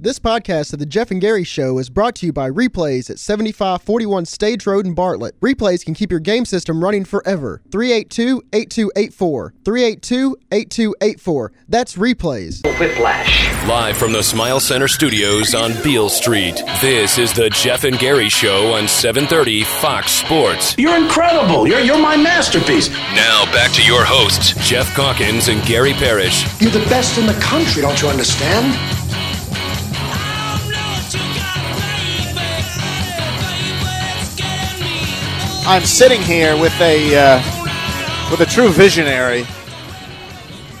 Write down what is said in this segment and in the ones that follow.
This podcast of the Geoff and Gary Show is brought to you by Replays at 7541 Stage Road in Bartlett. Replays can keep your game system running forever. 382-8284. 382-8284. That's Replays. Whiplash. Live from the Smile Center studios on Beale Street, this is the Geoff and Gary Show on 730 Fox Sports. You're incredible. You're, you're my masterpiece. Now back to your hosts, Geoff Calkins and Gary Parrish. You're the best in the country, don't you understand? I'm sitting here with a uh, with a true visionary.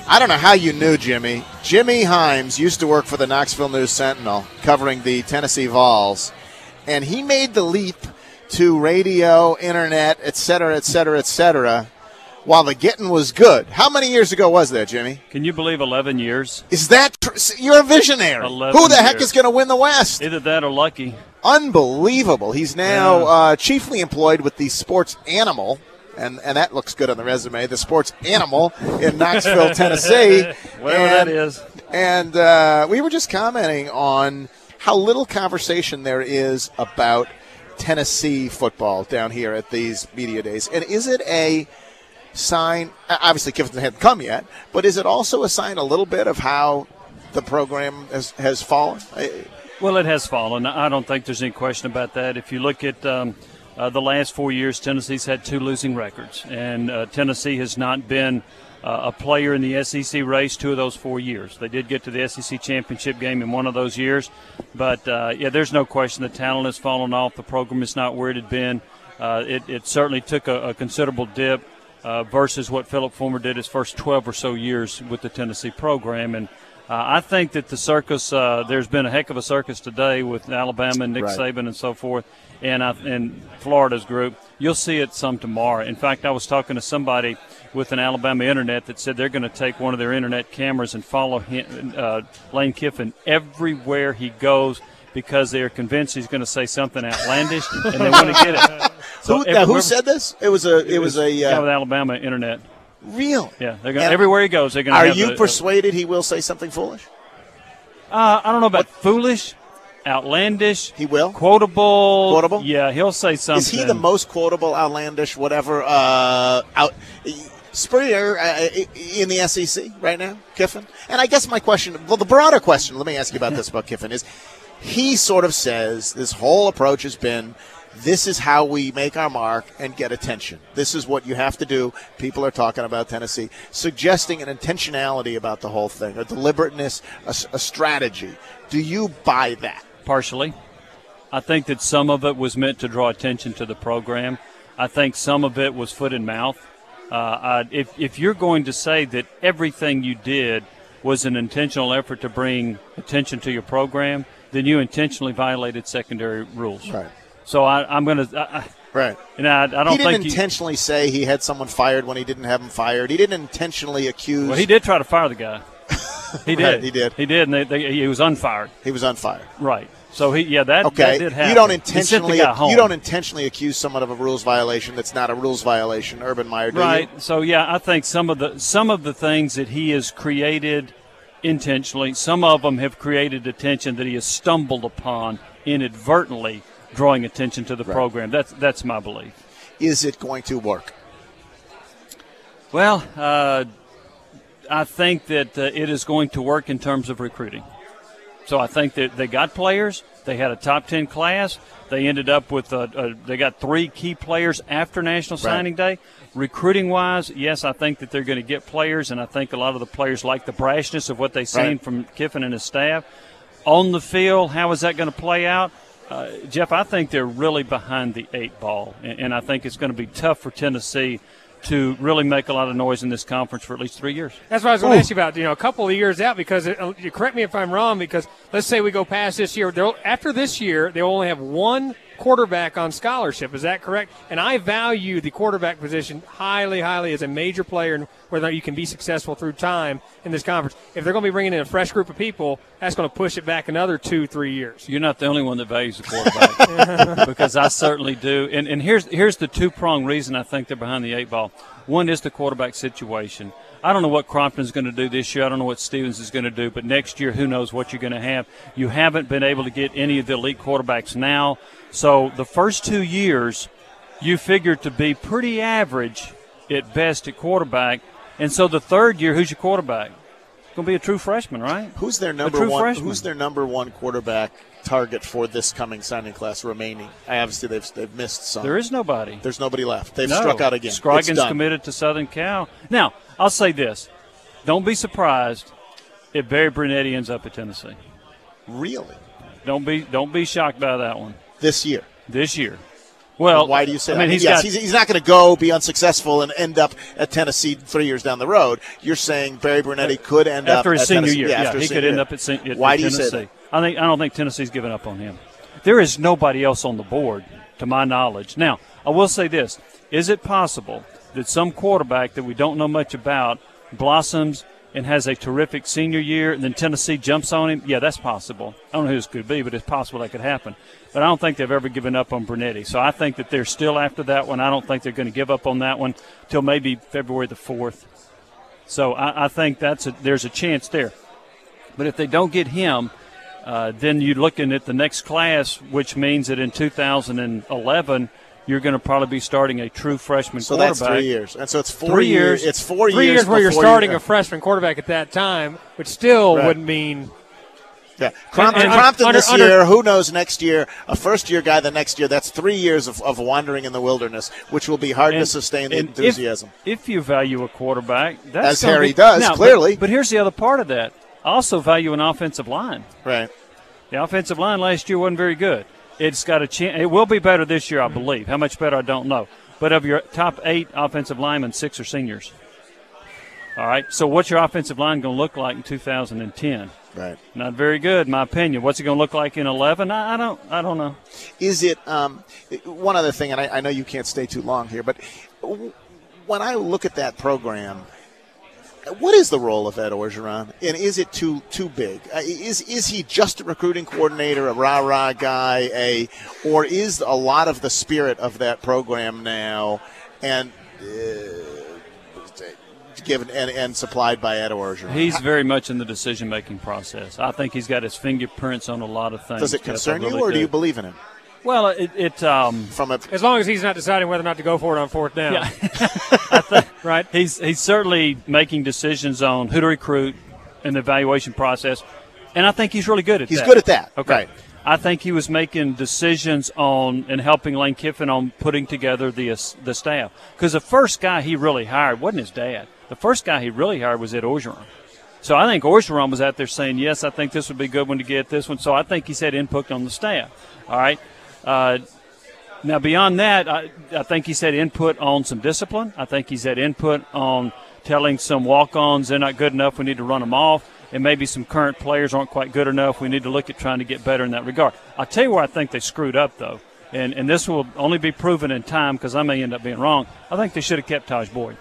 I don't know how you knew Jimmy. Jimmy Hines used to work for the Knoxville News Sentinel, covering the Tennessee Vols, and he made the leap to radio, internet, et cetera, et cetera, et cetera, while the getting was good. How many years ago was that, Jimmy? Can you believe 11 years? Is that tr- you're a visionary? 11 Who the heck is going to win the West? Either that or lucky. Unbelievable. He's now Yeah. uh, chiefly employed with the Sports Animal, and, and that looks good on the resume. The Sports Animal in Knoxville, Tennessee. Whatever and, that is. And uh, we were just commenting on how little conversation there is about Tennessee football down here at these media days. And is it a sign? Obviously, Kiffin hadn't come yet, but is it also a sign a little bit of how the program has, has fallen? Well, it has fallen. I don't think there's any question about that. If you look at um, uh, the last four years, Tennessee's had two losing records, and uh, Tennessee has not been uh, a player in the SEC race two of those four years. They did get to the SEC championship game in one of those years, but uh, yeah, there's no question the talent has fallen off. The program is not where it had been. Uh, it, it certainly took a, a considerable dip uh, versus what Philip Fulmer did his first 12 or so years with the Tennessee program, and. Uh, I think that the circus, uh, there's been a heck of a circus today with Alabama and Nick Right. Saban and so forth, and I, and Florida's group. You'll see it some tomorrow. In fact, I was talking to somebody with an Alabama internet that said they're going to take one of their internet cameras and follow him, uh, Lane Kiffin everywhere he goes because they're convinced he's going to say something outlandish and they want to get it. who, now, who said this? It was a. It, was, a. guy with Uh, Alabama internet. real. Yeah, they're going everywhere he goes. They're going. Are you the- persuaded he will say something foolish? Uh, I don't know about foolish, outlandish. He will? Quotable. Quotable? Yeah, he'll say something. Is he the most quotable, outlandish, whatever? Uh, out Spurrier uh, in the SEC right now, Kiffin. And I guess my question, well, the broader question, let me ask you about this about Kiffin is, he sort of says this whole approach has been. This is how we make our mark and get attention. This is what you have to do. People are talking about Tennessee, suggesting an intentionality about the whole thing, a deliberateness, a strategy. Do you buy that? partially. I think that some of it was meant to draw attention to the program. I think some of it was foot and mouth. Uh, I, if, if you're going to say that everything you did was an intentional effort to bring attention to your program, then you intentionally violated secondary rules. Right. So I, I'm going to, Right. and I, I don't he didn't think intentionally say he had someone fired when he didn't have him fired. He didn't intentionally accuse. Well, he did try to fire the guy. He did. Right, he did. He did, and they, they, he was unfired. He was unfired. Right. So he, yeah, that, Okay. that did happen. you don't He intentionally. You don't intentionally accuse someone of a rules violation that's not a rules violation. Urban Meyer, right. you? So yeah, I think some of the some of the things that he has created intentionally, some of them have created attention that he has stumbled upon inadvertently, drawing attention to the program. That's that's my belief. Is it going to work? Well, uh, I think that uh, it is going to work in terms of recruiting. So I think that they got players. They had a top ten class. They ended up with a, a, they got three key players after National Signing Day. Recruiting wise, yes, I think that they're going to get players, and I think a lot of the players like the brashness of what they've seen Right. from Kiffin and his staff. On the field, how is that going to play out? Uh, Geoff, I think they're really behind the eight ball, and, and I think it's going to be tough for Tennessee to really make a lot of noise in this conference for at least three years. That's what I was going to ask you about. You know, a couple of years out because it, uh, you correct me if I'm wrong. Because let's say we go past this year, after this year, they will only have one quarterback on scholarship. Is that correct? And I value the quarterback position highly, highly as a major player, and whether you can be successful through time in this conference. If they're going to be bringing in a fresh group of people, that's going to push it back another two, three years. You're not the only one that values the quarterback because I certainly do. And, and here's here's the two prong reason I think they're behind the eight ball. One is the quarterback situation. I don't know what Crompton's going to do this year. I don't know what Stephens is going to do, but next year, who knows what you're going to have. You haven't been able to get any of the elite quarterbacks now. So the first two years, you figure to be pretty average at best at quarterback. And so the third year, who's your quarterback? It's going to be a true freshman, right? Who's their number one? freshman. Who's their number one quarterback target for this coming signing class remaining? I obviously they've they've missed some. There is nobody. There's nobody left. They've no. struck out again. Scroggins committed to Southern Cal. Now, I'll say this. Don't be surprised if Barry Brunetti ends up at Tennessee. Really? Don't be don't be shocked by that one This year. this year. Well, Why do you say I that? mean, he's yes, got he's, he's not going to go be unsuccessful and end up at Tennessee three years down the road. You're saying Barry Brunetti uh, could end after up his at senior Tennessee. year. Yeah, Yeah, he could end year. up at, at Why do you say that? I think I don't think Tennessee's given up on him. There is nobody else on the board, to my knowledge. Now, I will say this: Is it possible that some quarterback that we don't know much about blossoms and has a terrific senior year, and then Tennessee jumps on him? Yeah, that's possible. I don't know who this could be, but it's possible that could happen. But I don't think they've ever given up on Brunetti. So I think that they're still after that one. I don't think they're going to give up on that one till maybe February the fourth. So I, I think that's a, there's a chance there. But if they don't get him, uh, then you're looking at the next class, which means that in 2011 you're going to probably be starting a true freshman quarterback. So that's three years, and so it's four Three years. It's four Three years, years where you're starting you- a freshman quarterback at that time, which still Right. would mean Yeah, Crompton, and- Crompton under- this under- year. Who knows next year? A first-year guy the next year. That's three years of, of wandering in the wilderness, which will be hard to sustain the and if- enthusiasm. If, you value a quarterback, that's As Harry be- does, Now, but- clearly. But, here's the other part of that. I also value an offensive line. right. The offensive line last year wasn't very good. It's got a chance. It will be better this year, I believe. How much better, I don't know. But of your top eight offensive linemen, six are seniors. All right. So what's your offensive line going to look like in 2010? Right. Not very good, in my opinion. What's it going to look like in 11? I, I don't. I don't know. Is it um, one other thing? And I, I know you can't stay too long here, but when I look at that program, what is the role of Ed Orgeron, and is it too too big? Uh, is is he just a recruiting coordinator, a rah rah guy, a, or is a lot of the spirit of that program now, and uh, given and, and supplied by Ed Orgeron? He's very much in the decision making process. I think he's got his fingerprints on a lot of things. Does it Geoff, concern you, really or do you believe in him? Well, it. it um, From a as long as he's not deciding whether or not to go for it on fourth down. yeah. Right? He's he's certainly making decisions on who to recruit in the evaluation process, and I think he's really good at He's that. good at that, Okay. right. I think he was making decisions on and helping Lane Kiffin on putting together the the staff because the first guy he really hired wasn't his dad. The first guy he really hired was Ed Orgeron. So I think Orgeron was out there saying, "Yes, I think this would be a good one to get this one." So I think he's had input on the staff. All right. Uh, now, beyond that, I, I think he's had input on some discipline. I think he's had input on telling some walk ons they're not good enough, we need to run them off. And maybe some current players aren't quite good enough, we need to look at trying to get better in that regard. I'll tell you where I think they screwed up, though. And, and this will only be proven in time because I may end up being wrong. I think they should have kept Tajh Boyd.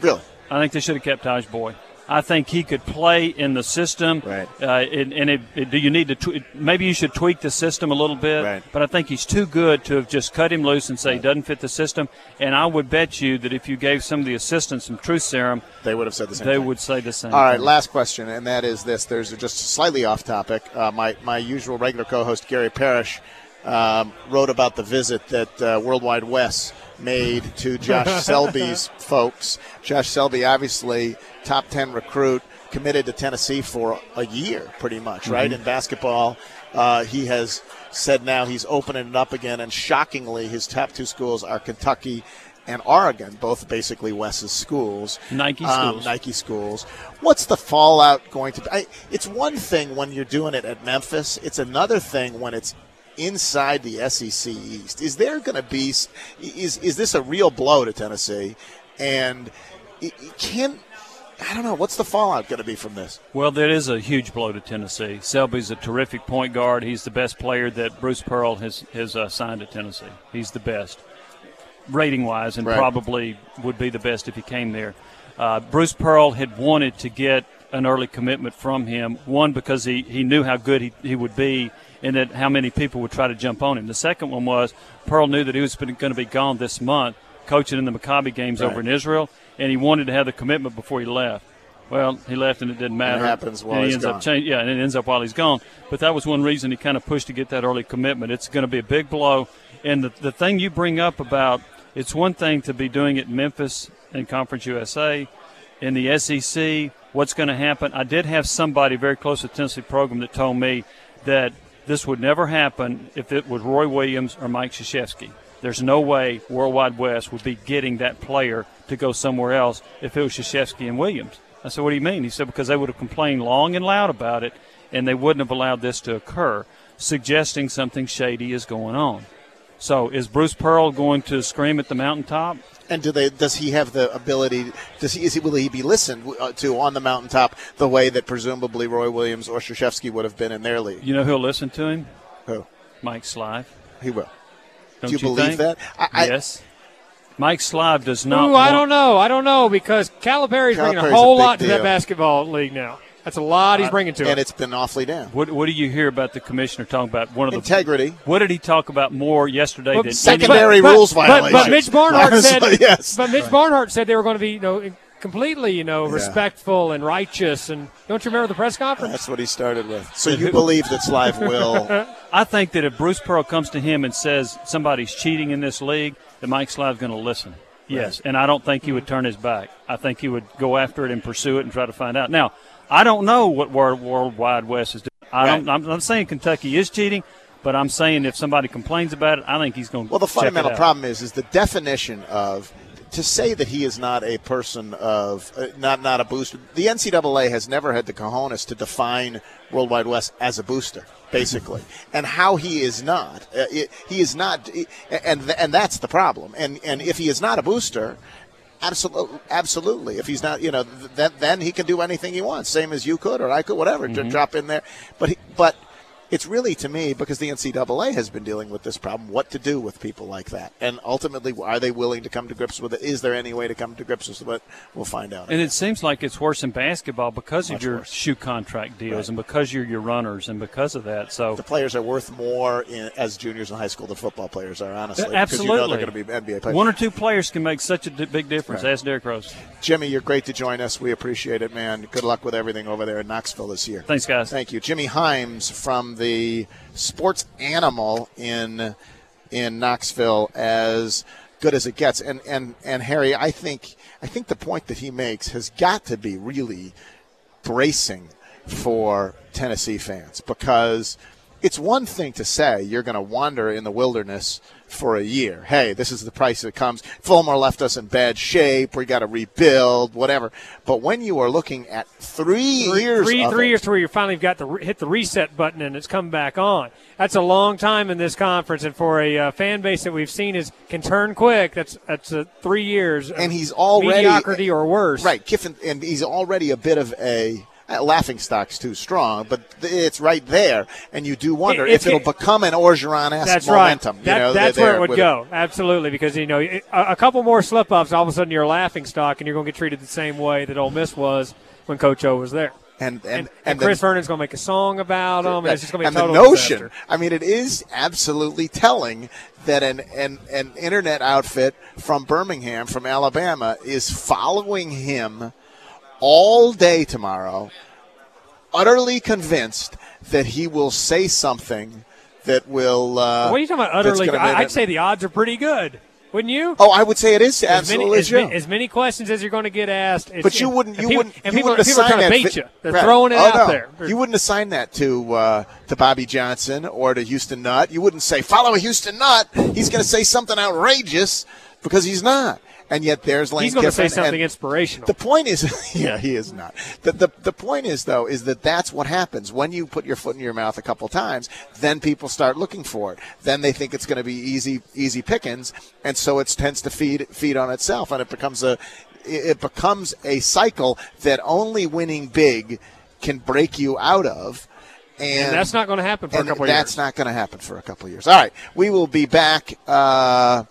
really. I think they should have kept Tajh Boyd. I think he could play in the system. Right. Uh, and and it, it- do you need to tw- maybe you should tweak the system a little bit. Right. But I think he's too good to have just cut him loose and say he doesn't fit the system. And I would bet you that if you gave some of the assistants some truth serum, They would have said the same they thing. would say the same. All right, thing. last question, and that is this. There's just slightly off topic. Uh, my, my usual regular co host, Gary Parrish, um, wrote about the visit that uh, Worldwide Wes made to Josh Selby's folks. Josh Selby, obviously, top 10 recruit, committed to Tennessee for a year, pretty much, right? Mm-hmm. In basketball, uh, he has said now he's opening it up again, and shockingly, his top two schools are Kentucky and Oregon, both basically Wes's schools. Nike Um, schools. Nike schools. What's the fallout going to be? I, it's one thing when you're doing it at Memphis. It's another thing when it's inside the SEC East. Is there going to be? Is is this a real blow to Tennessee? And it, it can I don't know. What's the fallout going to be from this? Well, that is a huge blow to Tennessee. Selby's a terrific point guard. He's the best player that Bruce Pearl has has uh, signed to Tennessee. He's the best, rating wise, and Right. probably would be the best if he came there. Uh, Bruce Pearl had wanted to get an early commitment from him. One because he, he knew how good he, he would be, and that how many people would try to jump on him. The second one was Pearl knew that he was going to be gone this month. coaching in the Maccabi games Right. over in Israel, and he wanted to have the commitment before he left. Well, he left and it didn't matter. It happens while and he he's ends gone. up change, yeah, and it ends up while he's gone. But that was one reason he kind of pushed to get that early commitment. It's going to be a big blow. And the, the thing you bring up about it's one thing to be doing it in Memphis and Conference USA, in the SEC, what's going to happen? I did have somebody very close to the Tennessee program that told me that this would never happen if it was Roy Williams or Mike Krzyzewski. There's no way Worldwide Wes would be getting that player to go somewhere else if it was Krzyzewski and Williams. I said, what do you mean? He said, because they would have complained long and loud about it, and they wouldn't have allowed this to occur, suggesting something shady is going on. So is Bruce Pearl going to scream at the mountaintop? And do they? Does he have the ability? Does he? Is he? Will he be listened uh, to on the mountaintop the way that presumably Roy Williams or Krzyzewski would have been in their league? You know who'll listen to him? Who? Mike Slive. He will. Don't Do you believe think? that? I- I- yes. Mike Slive does not. Ooh, I don't know. I don't know because Calipari's bringing a Calipari's a whole big lot to that basketball league now. That's a lot he's uh, bringing to And it. it's been awfully down. What, what do you hear about the commissioner talking about one of the Integrity. What did he talk about more yesterday But- than Secondary but- rules but, violations. But Mitch Barnhart said, yes. but Mitch Barnhart said they were going to be, you know, completely, you know, respectful and righteous. And don't you remember the press conference? That's what he started with. So you believe that Slive will? I think that if Bruce Pearl comes to him and says somebody's cheating in this league, that Mike Slive's going to listen. Yes, and I don't think he would turn his back. I think he would go after it and pursue it and try to find out. Now, I don't know what World, World Wide Wes is doing. I don't, I'm, I'm saying Kentucky is cheating, but I'm saying if somebody complains about it, I think he's going to. Well, the fundamental problem is is the definition of to say that he is not a person of uh, not not a booster. The NCAA has never had the cojones to define Worldwide Wes as a booster, basically, and how he is not. Uh, it, he is not, and and that's the problem. And and if he is not a booster. Absolutely, absolutely. If he's not, you know, th- then then he can do anything he wants, same as you could or I could, whatever. Mm-hmm. to Drop in there, but he, but it's really to me because the NCAA has been dealing with this problem. What to do with people like that, and ultimately, are they willing to come to grips with it? Is there any way to come to grips with it? We'll find out. And it seems like it's worse in basketball because Much of your worse. shoe contract deals Right. and because you're your runners and because of that. So the players are worth more in, as juniors in high school than football players are, honestly. because absolutely, you know they're going to be NBA players. One or two players can make such a big difference. Right. Ask Derrick Rose. Jimmy, you're great to join us. We appreciate it, man. Good luck with everything over there in Knoxville this year. Thanks, guys. Thank you, Jimmy Hines from the The sports Animal in in Knoxville, as good as it gets. And and and Harry, I think I think the point that he makes has got to be really bracing for Tennessee fans because it's one thing to say you're going to wander in the wilderness for a year. Hey, this is the price that comes. Fulmer left us in bad shape. We got to rebuild, whatever. But when you are looking at three, Three, years, three, three it, years to where you finally got to re- hit the reset button and it's come back on. That's a long time in this conference, and for a uh, fan base that we've seen is can turn quick. That's that's uh, three years, And he's already- mediocrity or worse. Right, Kiffin, and he's already a bit of a. Uh, laughing stock's too strong, but it's right there, and you do wonder It- if it'll become an Orgeron-esque That's momentum. right. You That- know, that's where it would go. Absolutely, because you know it- a, a couple more slip ups, all of a sudden you're a laughing stock, and you're going to get treated the same way that Ole Miss was when Coach O was there. And and, And, and, Chris the, Vernon's going to make a song about them, and it's just going to be a the total notion. disaster. I mean, it is absolutely telling that an, an an internet outfit from Birmingham, from Alabama, is following him all day tomorrow, utterly convinced that he will say something that will. Uh, What are you talking about? Utterly, I, I'd say the odds are pretty good, wouldn't you? Oh, I would say it is as many, as, many, as many questions as you're going to get asked. It's- But you wouldn't. You people, wouldn't. And people, wouldn't people are trying to bait you. They're Right. throwing it Oh, out no. there. You wouldn't assign that to uh, to Bobby Johnson or to Houston Nutt. You wouldn't say follow a Houston Nutt. He's going to say something outrageous because he's not. And yet there's Lane He's going to say something inspirational. The point is, yeah, he is not. The, the the point is though is that that's what happens when you put your foot in your mouth a couple times. Then people start looking for it. Then they think it's going to be easy easy pickings, and so it tends to feed feed on itself, and it becomes a it becomes a cycle that only winning big can break you out of. And, And that's not going to happen for a couple of that's years. not going to happen for a couple of years. All right, we will be back uh,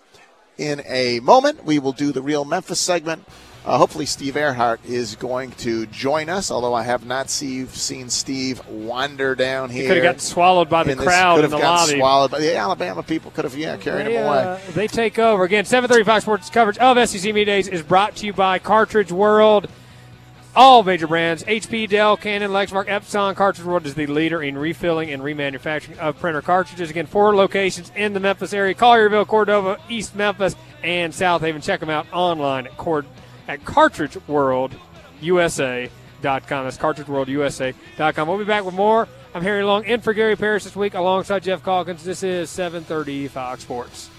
in a moment. We will do the real Memphis segment, Uh, hopefully, Steve Earhart is going to join us. Although I have not see, seen Steve wander down here. He could have gotten swallowed by the crowd could in have the gotten lobby. swallowed by the Alabama people. Could have yeah carried They, him away. uh, they take over again. 7:30 Fox Sports coverage of SEC Media Days is brought to you by Cartridge World. All major brands: HP, Dell, Canon, Lexmark, Epson. Cartridge World is the leader in refilling and remanufacturing of printer cartridges. Again, four locations in the Memphis area: Collierville, Cordova, East Memphis, and South Haven. Check them out online at cord at cartridgeworldusa.com. That's cartridgeworldusa.com. We'll be back with more. I'm Harry Long in for Gary Parrish this week alongside Geoff Calkins. This is 7:30 Fox Sports.